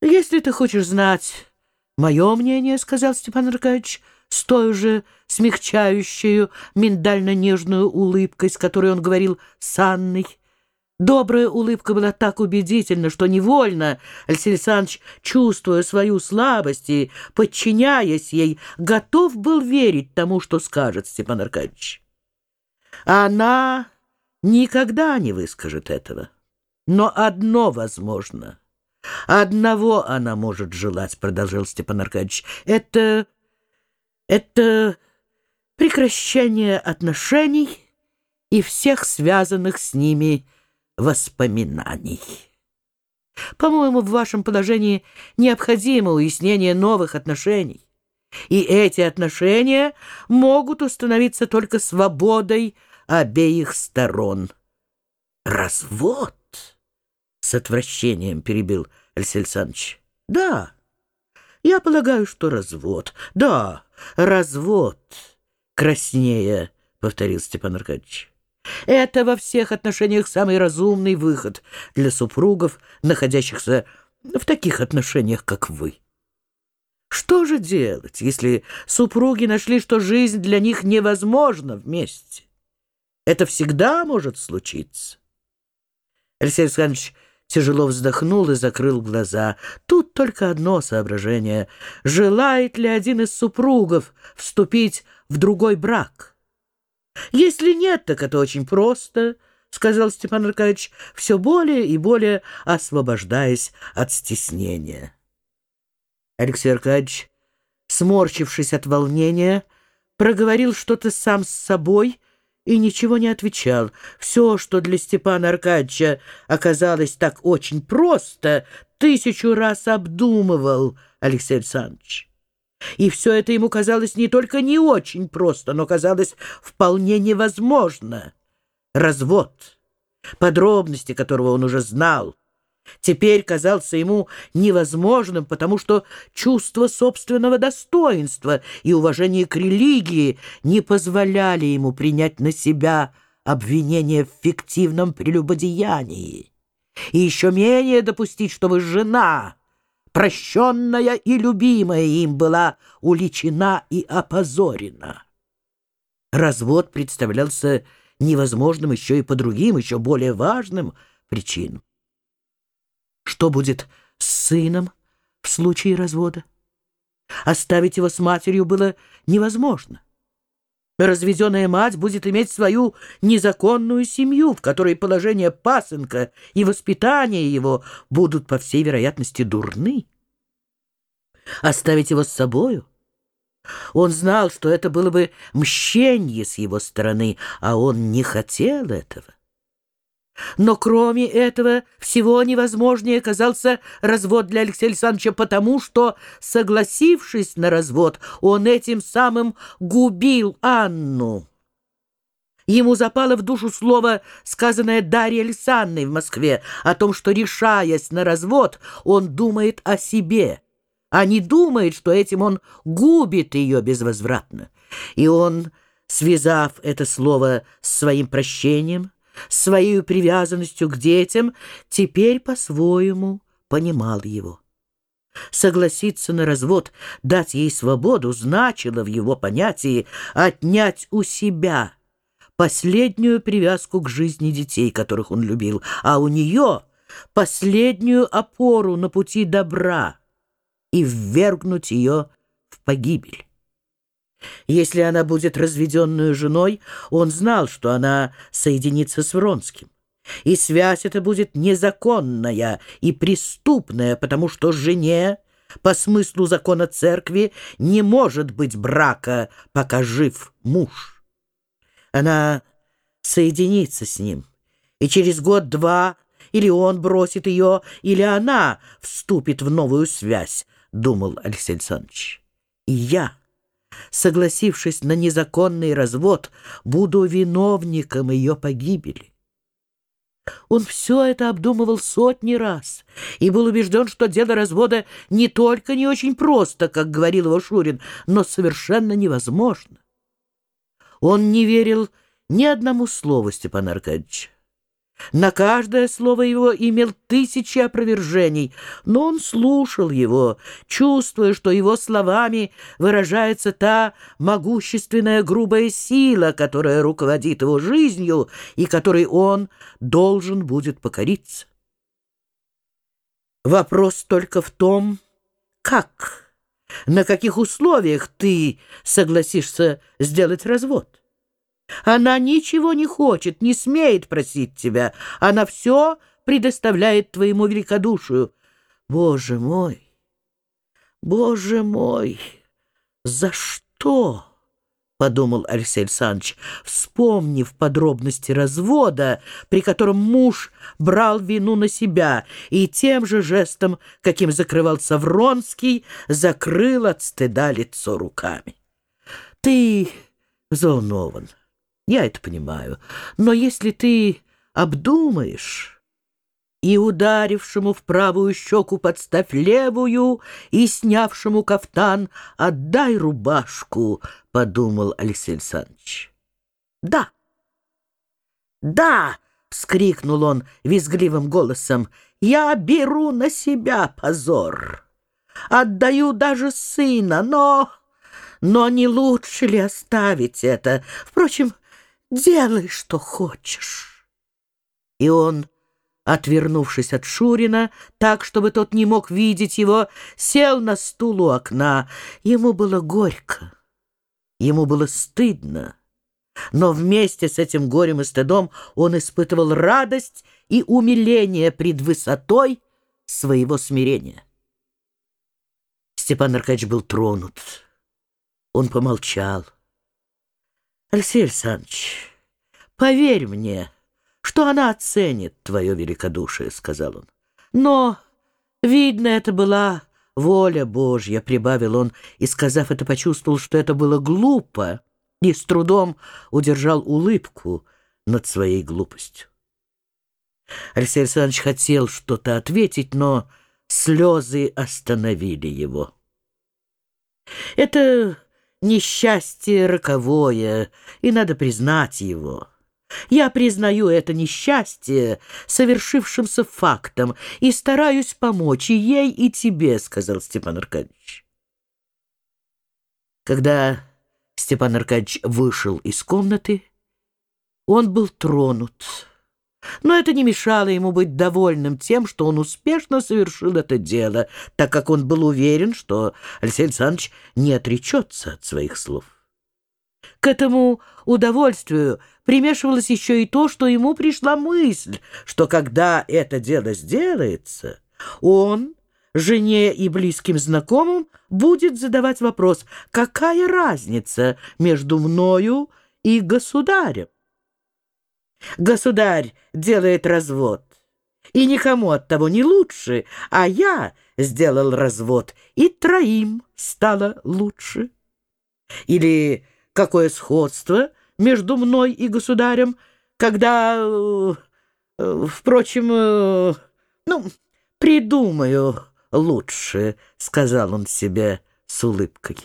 Если ты хочешь знать мое мнение, — сказал Степан Аркадьевич, с той же смягчающей миндально-нежную улыбкой, с которой он говорил с Анной, Добрая улыбка была так убедительна, что невольно Алексей Александрович, чувствуя свою слабость и подчиняясь ей, готов был верить тому, что скажет Степан Аркадьевич. Она никогда не выскажет этого. Но одно возможно. Одного она может желать, продолжал Степан Аркадьевич. Это... это прекращение отношений и всех связанных с ними воспоминаний. По-моему, в вашем положении необходимо уяснение новых отношений. И эти отношения могут установиться только свободой обеих сторон. Развод? С отвращением перебил Алексей Александрович. Да, я полагаю, что развод. Да, развод. Краснее, повторил Степан Аркадьевич. Это во всех отношениях самый разумный выход для супругов, находящихся в таких отношениях, как вы. Что же делать, если супруги нашли, что жизнь для них невозможна вместе? Это всегда может случиться. Алексей Александрович тяжело вздохнул и закрыл глаза. Тут только одно соображение. Желает ли один из супругов вступить в другой брак? Если нет, так это очень просто, — сказал Степан Аркадьевич, все более и более освобождаясь от стеснения. Алексей Аркадьевич, сморщившись от волнения, проговорил что-то сам с собой и ничего не отвечал. Все, что для Степана Аркадьевича оказалось так очень просто, тысячу раз обдумывал Алексей Александрович. И все это ему казалось не только не очень просто, но казалось вполне невозможно. Развод, подробности которого он уже знал, теперь казался ему невозможным, потому что чувство собственного достоинства и уважение к религии не позволяли ему принять на себя обвинение в фиктивном прелюбодеянии. И еще менее допустить, чтобы жена прощенная и любимая им была уличена и опозорена. Развод представлялся невозможным еще и по другим, еще более важным причинам. Что будет с сыном в случае развода? Оставить его с матерью было невозможно. Разведенная мать будет иметь свою незаконную семью, в которой положение пасынка и воспитание его будут, по всей вероятности, дурны. Оставить его с собою? Он знал, что это было бы мщенье с его стороны, а он не хотел этого. Но кроме этого всего невозможнее оказался развод для Алексея Александровича потому, что, согласившись на развод, он этим самым губил Анну. Ему запало в душу слово, сказанное Дарьей Александровной в Москве, о том, что, решаясь на развод, он думает о себе, а не думает, что этим он губит ее безвозвратно. И он, связав это слово с своим прощением, своей привязанностью к детям, теперь по-своему понимал его. Согласиться на развод, дать ей свободу, значило в его понятии отнять у себя последнюю привязку к жизни детей, которых он любил, а у нее последнюю опору на пути добра и ввергнуть ее в погибель. Если она будет разведенную женой, он знал, что она соединится с Вронским. И связь эта будет незаконная и преступная, потому что жене, по смыслу закона церкви, не может быть брака, пока жив муж. Она соединится с ним, и через год-два или он бросит ее, или она вступит в новую связь, думал Алексей Александрович. И я согласившись на незаконный развод, буду виновником ее погибели. Он все это обдумывал сотни раз и был убежден, что дело развода не только не очень просто, как говорил его Шурин, но совершенно невозможно. Он не верил ни одному слову Степана Аркадьевича. На каждое слово его имел тысячи опровержений, но он слушал его, чувствуя, что его словами выражается та могущественная грубая сила, которая руководит его жизнью и которой он должен будет покориться. Вопрос только в том, как, на каких условиях ты согласишься сделать развод. Она ничего не хочет, не смеет просить тебя. Она все предоставляет твоему великодушию. Боже мой! Боже мой! За что? — подумал Алексей Александрович, вспомнив подробности развода, при котором муж брал вину на себя и тем же жестом, каким закрывался Вронский, закрыл от стыда лицо руками. «Ты взволнован». Я это понимаю. Но если ты обдумаешь... И ударившему в правую щеку подставь левую, И снявшему кафтан отдай рубашку, — подумал Алексей Александрович. Да, да, — вскрикнул он визгливым голосом, — я беру на себя позор. Отдаю даже сына, но... Но не лучше ли оставить это? Впрочем, Делай, что хочешь. И он, отвернувшись от Шурина, так, чтобы тот не мог видеть его, сел на стул у окна. Ему было горько, ему было стыдно. Но вместе с этим горем и стыдом он испытывал радость и умиление пред высотой своего смирения. Степан Аркадьевич был тронут. Он помолчал. Алексей Александрович, поверь мне, что она оценит твое великодушие, — сказал он. Но, видно, это была воля Божья, — прибавил он, и, сказав это, почувствовал, что это было глупо, и с трудом удержал улыбку над своей глупостью. Алексей Александрович хотел что-то ответить, но слезы остановили его. Это несчастье роковое, и надо признать его. Я признаю это несчастье совершившимся фактом и стараюсь помочь и ей, и тебе, — сказал Степан Аркадьевич. Когда Степан Аркадьевич вышел из комнаты, он был тронут. Но это не мешало ему быть довольным тем, что он успешно совершил это дело, так как он был уверен, что Алексей Александрович не отречется от своих слов. К этому удовольствию примешивалось еще и то, что ему пришла мысль, что когда это дело сделается, он жене и близким знакомым будет задавать вопрос, какая разница между мною и государем. Государь делает развод, и никому от того не лучше, а я сделал развод, и троим стало лучше. Или какое сходство между мной и государем, когда, э, впрочем, э, ну, придумаю лучше, — сказал он себе с улыбкой.